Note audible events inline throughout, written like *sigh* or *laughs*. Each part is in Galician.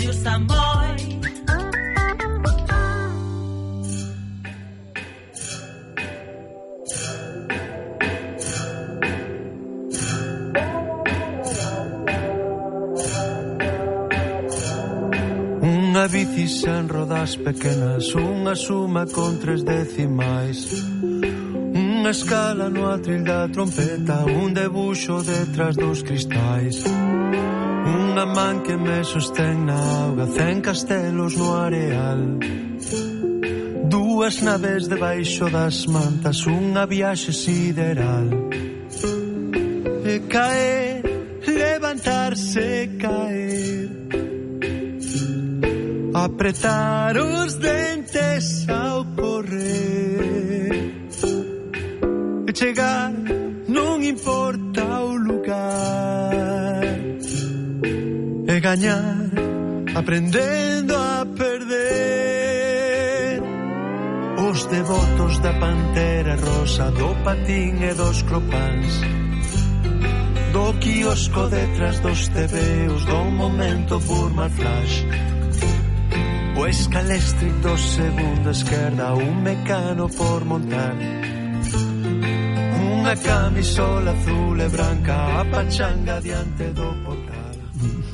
Radio Samboy. Unha bici sen rodas pequenas, unha suma con tres decimais. Unha escala no atril da trompeta, un debuxo detrás dos cristais. Unha man que me sostén na auga Cen castelos no areal. Dúas naves debaixo das mantas Unha viaxe sideral. E caer, levantarse, caer. Apretar os dentes ao correr. E chegar, non importa gañar aprendendo a perder. Os devotos da pantera rosa do patín e dos cropáns do quiosco detrás dos tebeos do momento forma flash. O escalestri do segundo esquerda un mecano por montar. Unha camisola azul e branca a pachanga diante do portal.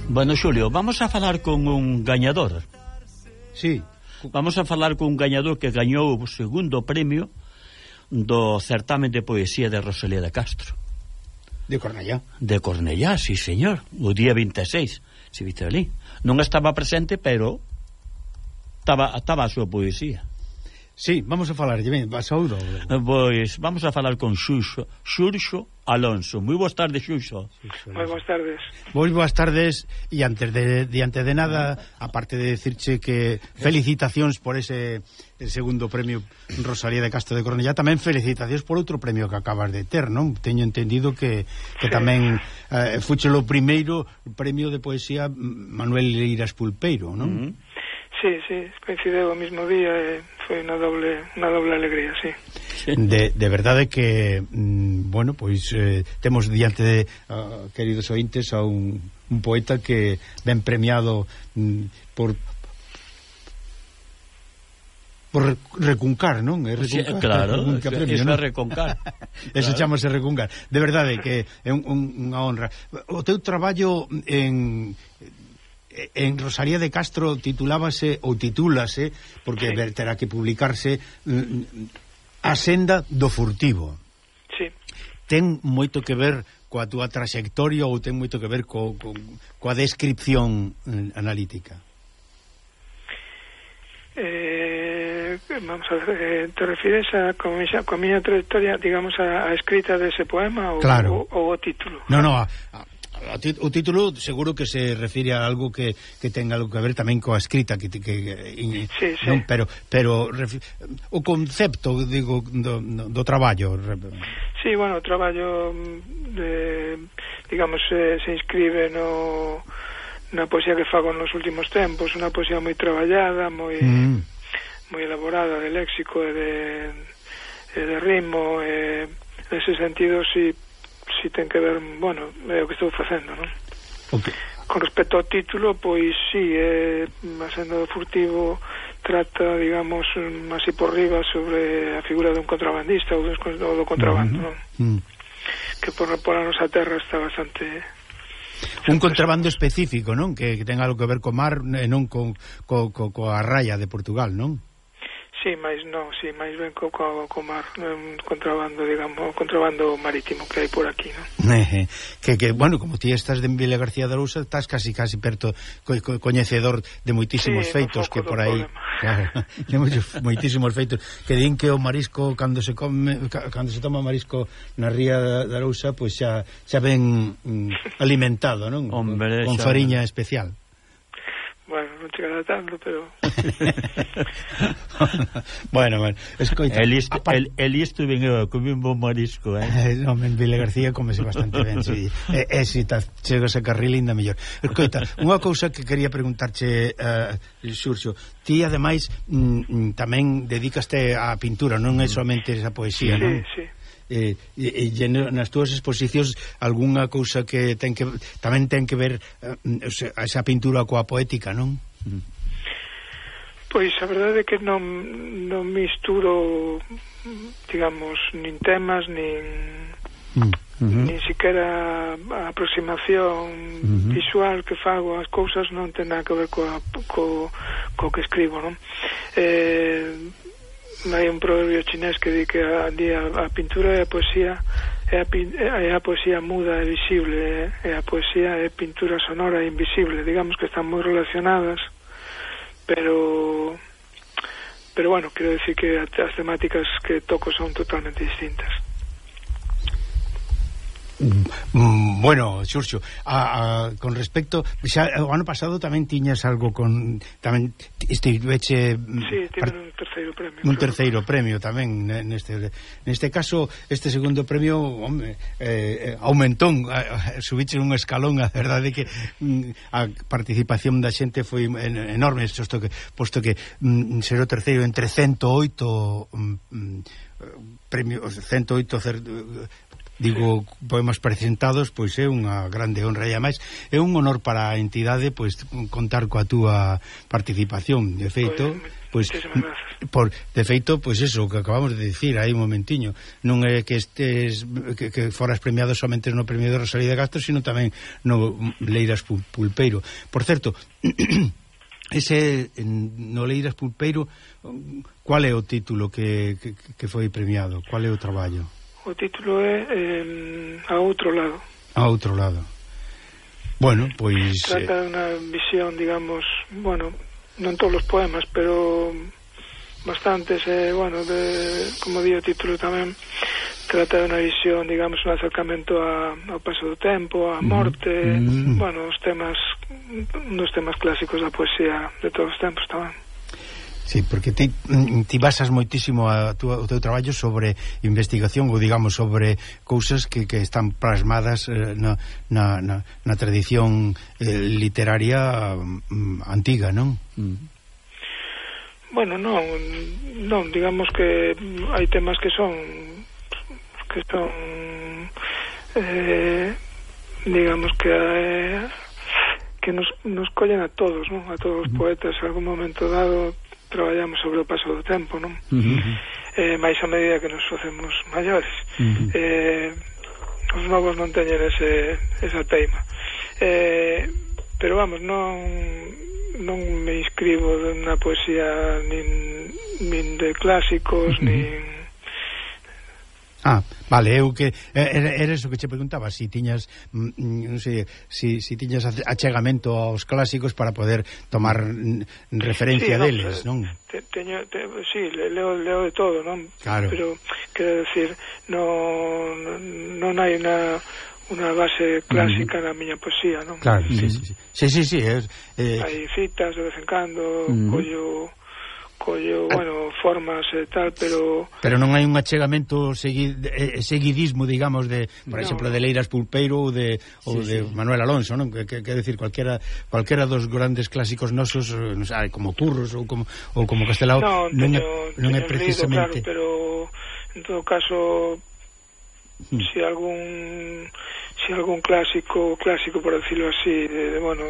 Bueno, Xulio, vamos a falar con un gañador. Sí. Vamos a falar con un gañador que gañou o segundo premio do certamen de poesía de Rosalía de Castro. De Cornellá. De Cornellá, sí, señor. O día 26, se viste ali. Non estaba presente, pero estaba, estaba a súa poesía. Sí, vamos a falar, ben, vas ao ouro. Pois, vamos a falar con Xuxo, Xurxo Alonso. Moi boas tardes, Xuxo. Moi boas tardes. Moi boas tardes, e antes de, diante antes de nada, aparte de decirche que felicitacións por ese segundo premio Rosalía de Castro de Cornellá, tamén felicitacións por outro premio que acabas de ter, non? Teño entendido que, que tamén eh, fuche o primeiro premio de poesía Manuel Leiras Pulpeiro, non? Mm -hmm. Sí, sí, coincideu o mismo día eh, e foi unha doble, unha doble alegría, sí. De, de verdade que, mm, bueno, pois eh, temos diante de, uh, queridos ointes, a un, un poeta que ben premiado mm, por por recuncar, non? É recuncar. Sí, claro, recunca premio, non? recuncar. *laughs* Eso claro. chamase recuncar. De verdade que é un, un, unha honra. O teu traballo en en Rosalía de Castro titulábase ou titúlase porque sí. terá que publicarse mm, mm, A senda do furtivo. Sí. Ten moito que ver coa túa traxectoria ou ten moito que ver co, co, coa descripción mm, analítica? Eh, vamos a ver, eh, te refires a con miña, con miña trayectoria, digamos, a, a escrita dese poema ou, claro. ou, ou o título? No, no, a, a o título seguro que se refire a algo que, que ten algo que ver tamén coa escrita que, que, que sí, sí. non pero pero refi, o concepto digo do, do traballo Sí, bueno, o traballo mm, de, digamos se, se inscribe no na poesía que fago nos últimos tempos, unha poesía moi traballada, moi mm. moi elaborada de léxico e de e de ritmo e nesse sentido si sí, si ten que ver, bueno, é o que estou facendo, non? Okay. Con respecto ao título, pois si, sí, é Asendo do Furtivo trata, digamos, así por riba sobre a figura de un contrabandista ou do contrabando, non? Mm. Que por, por a nosa terra está bastante un contrabando específico, non? Que, que ten algo que ver co mar e non co, co, co, coa raya de Portugal, non? Sí, máis non, sí, máis ben co, co, co mar, non contrabando, digamos, contrabando marítimo que hai por aquí, non? *laughs* Eh, que, que, bueno, como ti estás de Vila García de Arousa, estás casi, casi perto, co, co, coñecedor de moitísimos sí, feitos que por aí... *laughs* Claro, de moitos, moitísimos feitos que din que o marisco, cando se come cando se toma marisco na ría de Arousa, pois pues xa, xa ben mm, alimentado, non? Hombre, con, con fariña especial. Bueno, non chegará tanto, pero... *laughs* bueno, bueno, escoita... El isto, el, el isto ben eu, uh, comí un bon marisco, eh? *laughs* no, en Vila García comese bastante ben, si. *laughs* E, e si ta, chegas a carril ainda mellor. Escoita, unha cousa que quería preguntarche, uh, Xurxo, ti, ademais, mm, mm tamén dedicaste á pintura, non é somente esa poesía, sí, non? Sí, sí eh, e, e nas túas exposicións algunha cousa que ten que tamén ten que ver eh, esa pintura coa poética, non? Pois a verdade é que non, non misturo digamos, nin temas nin mm, uh -huh. ni siquiera a aproximación uh -huh. visual que fago ás cousas non ten nada que ver coa, co, co que escribo non? Eh, hai un proverbio chinés que di que a, a, a pintura e a poesía é a, é a poesía muda e visible e a poesía é pintura sonora e invisible. Digamos que están moi relacionadas pero pero bueno, quero decir que as temáticas que toco son totalmente distintas. Mm, Bueno, Xurxo, a, a, con respecto, xa, eh, o ano pasado tamén tiñas algo con tamén estiveche mm, Sí, tive un terceiro premio. Un terceiro premio tamén neste neste caso, este segundo premio, home, eh, eh aumentou, eh, subiche un escalón, *laughs* a verdade que mm, a participación da xente foi enorme, posto que posto que mm, ser o terceiro entre 108 mm, mm premios 108 digo poemas presentados pois é unha grande honra. E máis é un honor para a entidade pois contar coa túa participación. De feito pois, pois por de feito pois eso que acabamos de dicir aí un momentiño. Non é que estes que, que foras premiado somente no premio de Rosalía de Castro sino tamén no Leiras Pulpeiro. Por certo *clears throat* Ese no Leiras Pulpeiro, cual é o título que, que, que foi premiado? Cual é o traballo? O título é eh, A outro lado. A outro lado. Bueno, pois... Trata eh... de unha visión, digamos, bueno, non todos os poemas, pero bastantes, eh, bueno, de, como di o título tamén, trata de unha visión, digamos, un acercamento a, ao paso do tempo, a morte, mm. bueno, os temas, un dos temas clásicos da poesía de todos os tempos tamén. Sí, porque ti, mm, ti basas moitísimo a tu, o teu traballo sobre investigación ou digamos sobre cousas que, que están plasmadas eh, na, na, na, na tradición eh, literaria mm, antiga, non? Mm. Bueno, non, non, digamos que hai temas que son que son eh, digamos que eh, que nos, nos collen a todos, non? A todos os mm. poetas, en algún momento dado traballamos sobre o paso do tempo, non? Uh -huh. eh, máis a medida que nos facemos maiores. Uh -huh. eh, os novos non teñen ese, esa teima. Eh, pero vamos, non non me inscribo na poesía nin, nin de clásicos, uh -huh. nin Ah, vale, eu que eh, era, era eso que che preguntaba, si tiñas mm, mm non sei, si, si tiñas achegamento aos clásicos para poder tomar mm, referencia sí, deles, non? Te, teño, te, sí, leo, leo de todo, non? Claro. Pero, quero decir, non non hai na unha base clásica mm. na miña poesía, non? Claro, sí, mm. sí, sí. Sí, sí, sí, es, eh... Hai citas de vez en cando, mm. collo collo, bueno, formas e tal, pero... Pero non hai un achegamento segui... eh, seguidismo, digamos, de, por no. exemplo, de Leiras Pulpeiro ou de, ou sí, de sí. Manuel Alonso, non? Que, que, que decir, cualquera, cualquera dos grandes clásicos nosos, non sei, como Turros ou como, ou como Castelao, no, non, teño, non é precisamente... Leído, claro, pero en todo caso mm. si algún si algún clásico clásico por decirlo así de, de bueno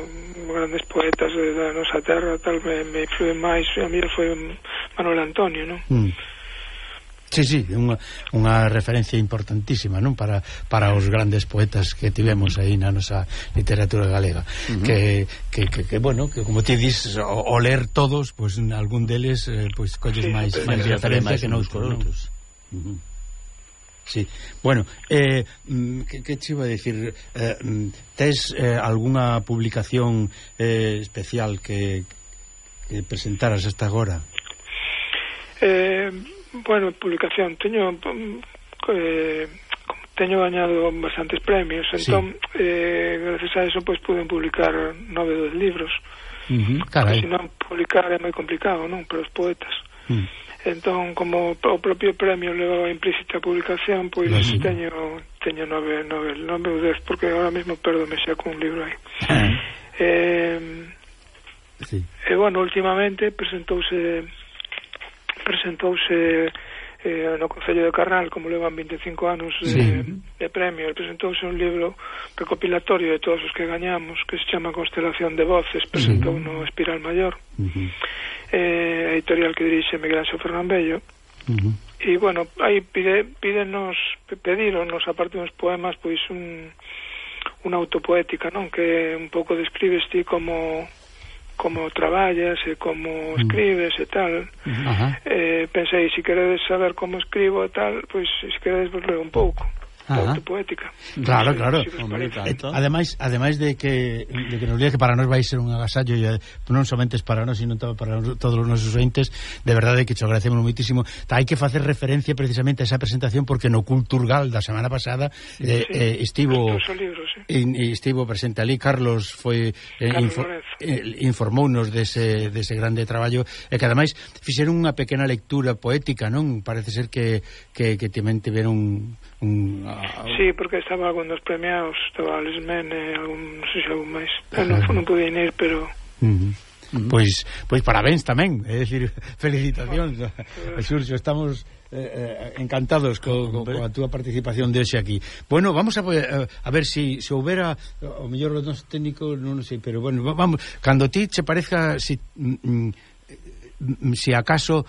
grandes poetas da nosa terra tal me, me influen máis a mí foi Manuel Antonio non? Mm. Sí, sí, unha, unha referencia importantísima non para, para os grandes poetas que tivemos aí na nosa literatura galega uh -huh. que, que, que, que, bueno, que como ti dis o, o ler todos, pois pues, algún deles eh, pois pues, colles sí, máis, máis referencia que, que noutros non? Uh -huh. Sí. Bueno, eh, mm, que, que te iba a decir? Eh, mm, tes eh, algunha publicación eh, especial que, que presentaras hasta agora? Eh, bueno, publicación. Teño... Mm, eh, teño gañado bastantes premios, entón, sí. eh, gracias a eso, pois, pues, pude publicar nove dos libros. Uh -huh, carai. Porque, senón, publicar é moi complicado, non? Para os poetas. Uh -huh. Entón, como o propio premio levaba implícita publicación, pois sí. teño, teño nove, nove, nove ou dez, porque ahora mesmo perdome xa un libro aí. Ah. *laughs* eh, sí. E, bueno, últimamente presentouse presentouse eh, no Concello de Carnal, como levan 25 anos de, sí. de premio, presentouse un libro recopilatorio de todos os que gañamos, que se chama Constelación de Voces, presentou sí. no Espiral Mayor, uh -huh. eh, editorial que dirixe Miguel Anxo Fernambello, uh -huh. e, bueno, aí pide, pídenos, pedíronos, aparte dos poemas, pois un, unha autopoética, non? Que un pouco describes ti como como traballas e como mm. escribes e tal. Uh -huh. eh, pensei, se queredes saber como escribo e tal, pois se queredes vos leo un pouco. Poética. Claro, claro. Hombre, tanto. Ademais, ademais de que de que nos diga que para nós vai ser un agasallo e eh, non somente para nós, sino para todos os nosos ointes, de verdade que te agradecemos moitísimo. Hai que facer referencia precisamente a esa presentación porque no Culturgal da semana pasada sí, eh, sí. eh estivo libros, sí. In, estivo presente ali Carlos foi eh, Carlos infor, eh, informounos dese dese grande traballo e que ademais fixeron unha pequena lectura poética, non? Parece ser que que que tamén tiveron un, a, a... Sí, porque estaba algún dos premiados, estaba Alex Mene, algún, non sei se algún máis. Eh. Non, non pude ir, pero... Uh mm-hmm. -huh. Mm-hmm. Uh -huh. Pois pois parabéns tamén, eh, é dicir, *laughs* felicitacións. Bueno, eh, Xurxo, estamos eh, eh, encantados co, co, coa túa participación de hoxe aquí. Bueno, vamos a, a ver se si, se si houbera o mellor os nosos técnicos, non sei, pero bueno, vamos, cando ti che parezca si mm, mm si acaso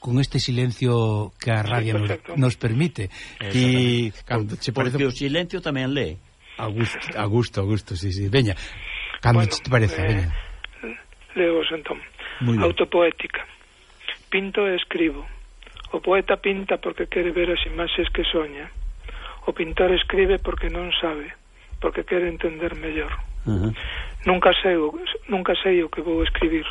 con este silencio que a radio sí, nos, nos permite. Y, cando che Porque parece... o silencio tamén lé. A gusto, a gusto, a gusto, sí, sí. Veña, cando bueno, te parece, eh, veña. Leo entón. Autopoética. Pinto e escribo. O poeta pinta porque quere ver as imaxes que soña. O pintor escribe porque non sabe, porque quere entender mellor. Uh -huh. Nunca sei, nunca sei o que vou escribir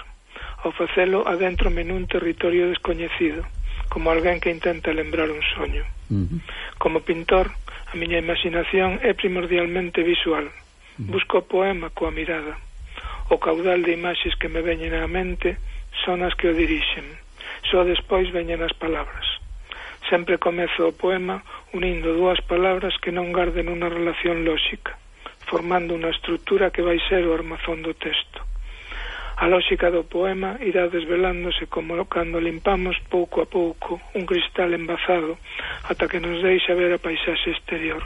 ao facelo adéntrome nun territorio descoñecido, como alguén que intenta lembrar un soño. Uh -huh. Como pintor, a miña imaginación é primordialmente visual. Busco o poema coa mirada. O caudal de imaxes que me veñen á mente son as que o dirixen. Só despois veñen as palabras. Sempre comezo o poema unindo dúas palabras que non garden unha relación lóxica, formando unha estrutura que vai ser o armazón do texto. A lógica do poema irá desvelándose como cando limpamos pouco a pouco un cristal embazado ata que nos deixa ver a paisaxe exterior.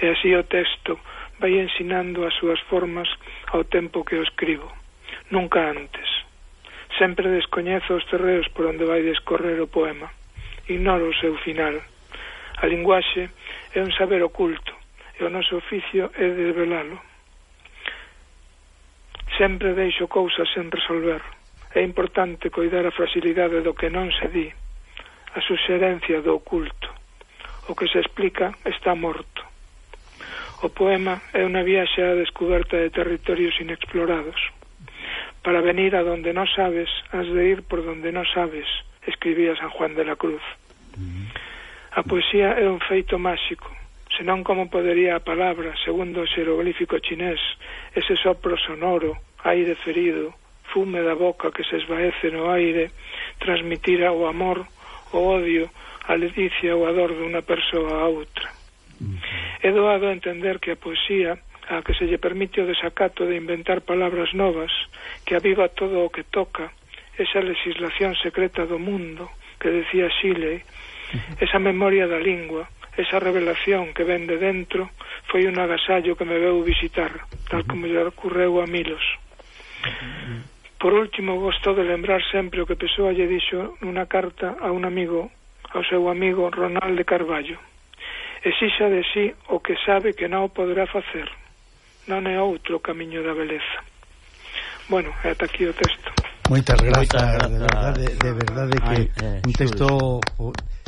E así o texto vai ensinando as súas formas ao tempo que o escribo. Nunca antes. Sempre descoñezo os terreos por onde vai descorrer o poema. Ignoro o seu final. A linguaxe é un saber oculto e o noso oficio é desvelalo sempre deixo cousas sen resolver. É importante coidar a fragilidade do que non se di, a suxerencia do oculto. O que se explica está morto. O poema é unha viaxe á descoberta de territorios inexplorados. Para venir a donde non sabes, has de ir por donde non sabes, escribía San Juan de la Cruz. A poesía é un feito máxico, senón como podería a palabra, segundo o xeroglífico chinés, ese sopro sonoro aire ferido, fume da boca que se esvaece no aire, transmitir o amor, o odio, a ledicia ou a dor dunha persoa a outra. Mm. É doado entender que a poesía a que se lle permite o desacato de inventar palabras novas, que aviva todo o que toca, esa legislación secreta do mundo, que decía Xile, *laughs* esa memoria da lingua, esa revelación que ven de dentro, foi un agasallo que me veu visitar, tal como lle ocorreu a Milos. Por último, gosto de lembrar sempre o que Pessoa lle dixo nunha carta a un amigo, ao seu amigo Ronald de Carballo. Exixa de sí o que sabe que non o poderá facer. Non é outro camiño da beleza. Bueno, ata aquí o texto. Moitas grazas, de verdade, de verdade que Ay, eh, un texto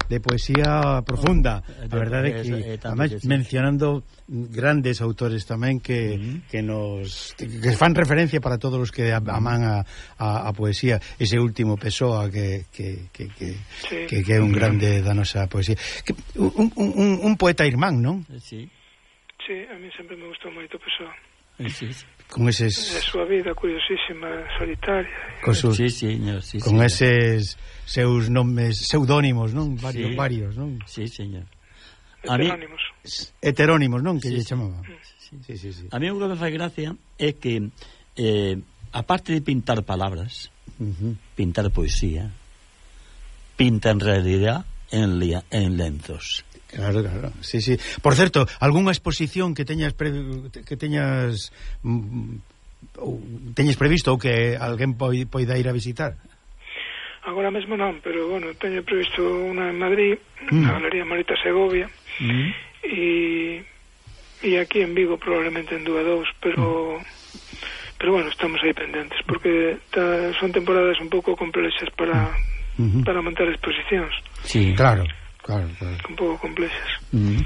de poesía profunda. A verdade é que además, mencionando grandes autores tamén que, uh -huh. que nos que fan referencia para todos os que aman a, a, a poesía, ese último Pessoa que que, que, que, sí. que, que é un grande da nosa poesía. Que, un, un, un poeta irmán, non? Sí. Sí, a mí sempre me gustou moito Pessoa. Sí, sí con eses a súa vida curiosísima, solitaria. Con sus, sí, sí, señor, sí, con señor. eses seus nomes, pseudónimos, non? Varios, sí. varios, non? Sí, señor. Heterónimos. Mí, heterónimos, non? Que sí, lle chamaba. Sí. Sí, sí, sí. A mí o que me fai gracia é que eh, aparte de pintar palabras, uh -huh. pintar poesía, pinta en realidad en, lia, en lenzos. Claro, claro. Sí, sí. Por certo, algunha exposición que teñas pre... que teñas mm, ou teñes previsto ou que alguén poida ir a visitar? Agora mesmo non, pero bueno, teño previsto unha en Madrid, mm. na Galería Marita Segovia. Mm. E e aquí en Vigo probablemente en dúa dous, pero mm. pero bueno, estamos aí pendentes porque ta, son temporadas un pouco complexas para mm -hmm. para montar exposicións. Sí, claro. Claro, claro. Un pouco complexas. Mm.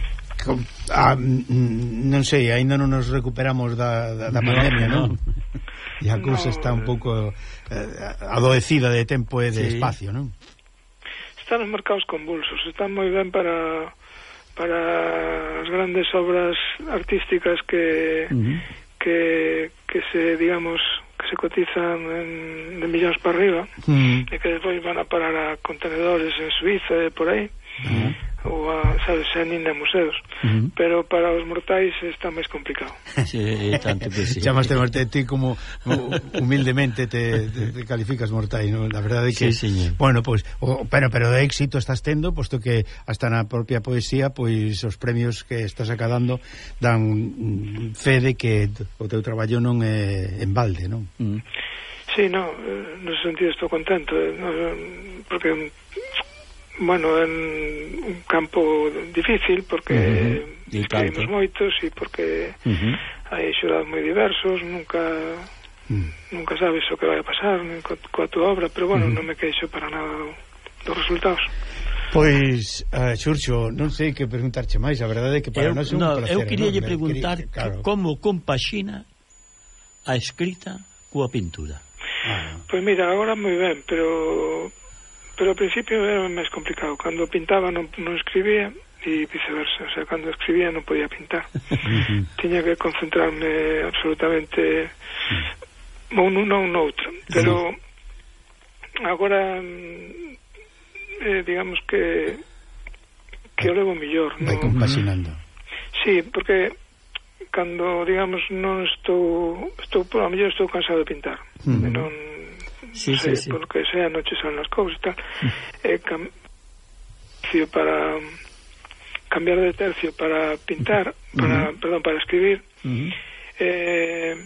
Com, ah, non sei, aínda non nos recuperamos da, da, da pandemia, non? E a cousa no, está un pouco eh, adoecida de tempo e de sí. espacio, non? Están os mercados convulsos, están moi ben para para as grandes obras artísticas que uh -huh. que, que se digamos que se cotizan en, de millóns para arriba uh -huh. e que despois van a parar a contenedores en Suiza e por aí -huh. ou a, sabes, nin de museos uh -huh. pero para os mortais está máis complicado *laughs* sí, tanto que sí. chamaste morte ti como humildemente te, te, te calificas mortai, ¿no? la verdade é que, sí, bueno, pois pues, o, pero, pero de éxito estás tendo posto que hasta na propia poesía pois os premios que estás acadando dan fe de que o teu traballo non é en balde, non? Uh -huh. Sí, no, eh, no sentido estou contento, eh, no, porque Bueno, é un campo difícil porque uh -huh. escribimos moitos e porque uh -huh. hai xurados moi diversos, nunca uh -huh. nunca sabes o que vai a pasar coa, coa tua obra, pero bueno, uh -huh. non me queixo para nada do, dos resultados. Pois, uh, Xurxo, non sei que preguntarche máis, a verdade é que para eu, nós é un no, placer. Eu quería lle preguntar quería, claro. como compaxina a escrita coa pintura. Ah. Pois mira, agora moi ben, pero Pero ao principio era máis complicado. Cando pintaba non, non escribía e viceversa. O sea, cando escribía non podía pintar. Tiña que concentrarme absolutamente mm. un uno ou noutra. Pero agora mm, eh, digamos que que o levo millor Vai no... compaxinando. Mm. Sí, porque cando, digamos, non estou... estou por a mellor estou cansado de pintar. Uh -huh. Non sí, sí, sí. polo que sea, noche son las cousas tal. Mm. eh, cam... para cambiar de tercio para pintar, mm. para, uh -huh. perdón, para escribir. Uh -huh. eh,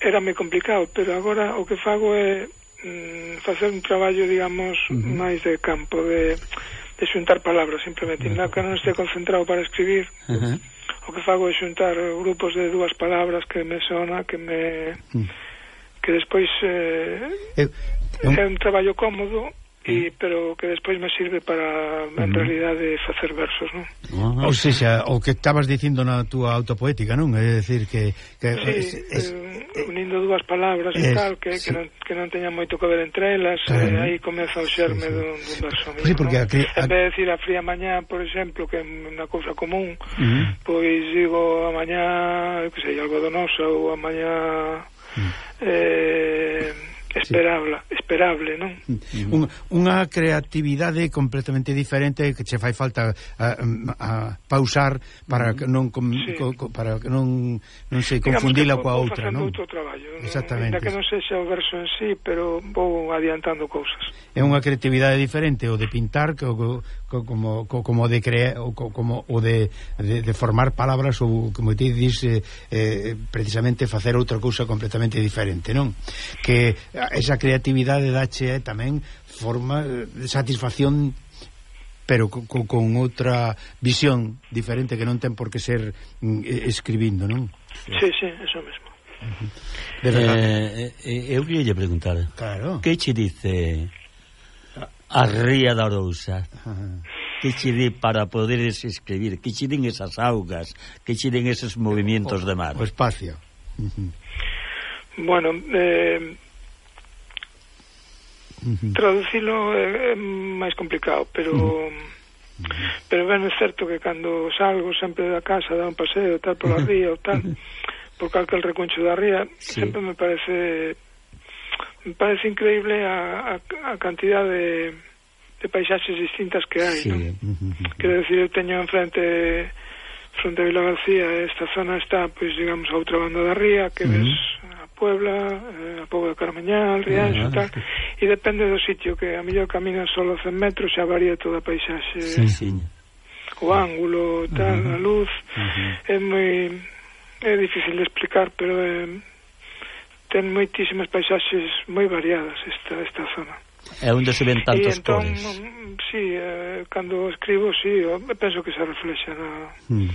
era moi complicado, pero agora o que fago é mm, facer un traballo, digamos, uh -huh. máis de campo, de, de xuntar palabras, simplemente. Uh -huh. Que non este concentrado para escribir, uh -huh. o que fago é xuntar grupos de dúas palabras que me sona, que me... Uh -huh que despois eh, eu, eu... é un traballo cómodo e, pero que despois me sirve para en realidade facer versos, non? Ah, ou seja, o que estabas dicindo na túa autopoética, non? É dicir que, que sí, es, es, eh, unindo dúas palabras es, e tal que, sí. que, non, que non teñan moito que ver entre elas, claro. eh, aí comeza o xerme sí, sí. dun, dun verso mío, sí, porque non? A... En vez de decir a fría mañá, por exemplo, que é unha cousa común, uh -huh. pois digo a mañá, que sei, algodonosa ou a mañá mm. eh esperable, sí. esperable non? Mm-hmm. Un, unha creatividade completamente diferente que che fai falta a, a pausar para mm-hmm. que non com, sí. co, para que non non sei confundila coa outra, non? outro traballo. Exactamente. que non sexa o verso en sí, pero vou adiantando cousas. É unha creatividade diferente o de pintar que o como, como de crear como o de, de, de formar palabras ou como ti dis eh, eh, precisamente facer outra cousa completamente diferente, non? Que esa creatividade dache eh, tamén forma de satisfacción pero co, co, con outra visión diferente que non ten por que ser mm, eh, escribindo, non? Sí, sí, eso mesmo. Uh -huh. De eh, eh, Eh, eu queria preguntar. Claro. Que che dice a ría da Arousa. Que che di para poderes escribir? Que che din esas augas? Que che din esos o, de mar? O espacio. Bueno, eh, traducilo é, é máis complicado, pero... Pero ben é certo que cando salgo sempre da casa, da un paseo, tal, pola *laughs* ría ou tal, por calquel recuncho da ría, sí. sempre me parece parece increíble a, a, a cantidad de, de paisaxes distintas que hai, sí. non? Quero decir, eu teño enfrente fronte a Vila García, esta zona está, pois, digamos, a outra banda da ría, que uh -huh. ves a Puebla, eh, a Puebla de Carmeñal, Rianxo, uh -huh. tal, e depende do sitio, que a mellor camina solo 100 metros, xa varía toda a paisaxe. Sí, sí. O ángulo, tal, uh -huh. a luz, uh -huh. é moi... é difícil de explicar, pero... Eh, ten moitísimas paisaxes moi variadas esta, esta zona. É onde se ven tantos entón, cores. Mm, sí, eh, cando escribo, sí, penso que se reflexa na, mm.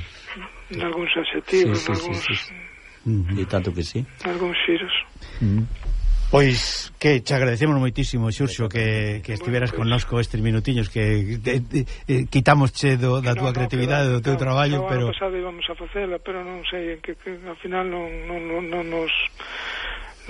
nalgúns adxetivos, sí, sí, algúns... Sí, sí, sí. Mm, mm-hmm. e tanto que sí. Algúns xiros. Mm. Pois que te agradecemos moitísimo, Xurxo, que, que estiveras bueno, pues, connosco estes minutiños que de, de, de, quitamos che do, da túa no, creatividade, do teu no, traballo, no, pero... pasado íbamos a facela, pero non sei, que, que ao final non, non, non, non nos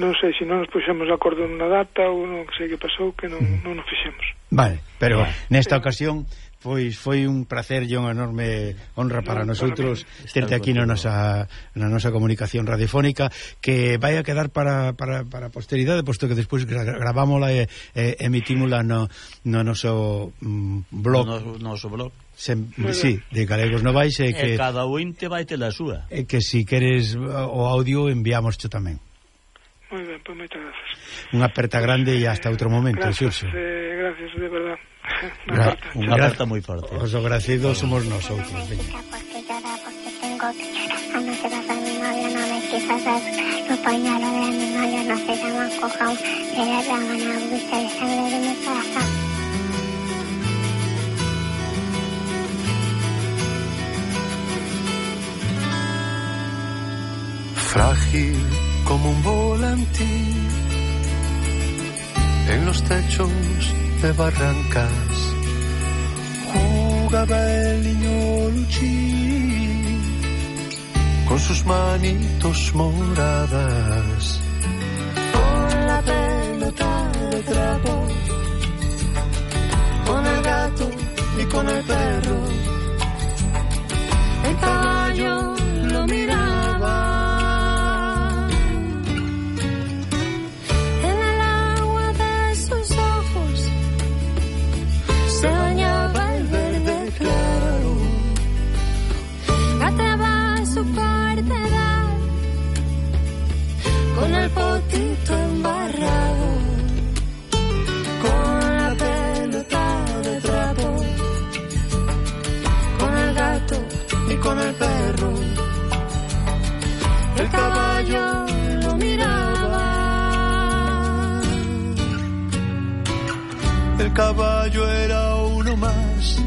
non sei se non nos puxemos de acordo nunha data ou non sei que pasou que non, mm. non nos fixemos. Vale, pero vale. nesta ocasión pois foi un placer e unha enorme honra para no, nosotros terte aquí na nosa, na nosa comunicación radiofónica que vai a quedar para, para, para posteridade posto que despois gravámola e, e emitímola no, no noso mm, blog. No, noso blog. Sem, sí, de galegos novais e que e cada ointe vai ter a súa. e que si queres o audio enviámoscho tamén. Muy bien, pues muchas gracias. Una aperta grande y hasta otro momento, gracias, eh, gracias, de verdad. *laughs* Una, Gra aperta. una aperta muy fuerte. Os agradecidos somos nosotros. Frágil como un volantín en los techos de barrancas. Jugaba el niño Luchín con sus manitos moradas. Con la pelota de trapo con el gato y con el perro. El caballo caballo era uno más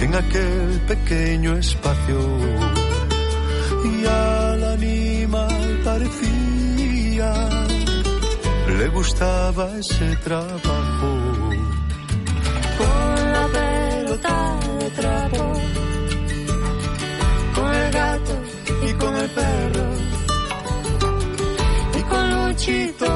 en aquel pequeño espacio y al animal parecía le gustaba ese trabajo. Con la pelota de trapo, con el gato y con el perro y con Luchito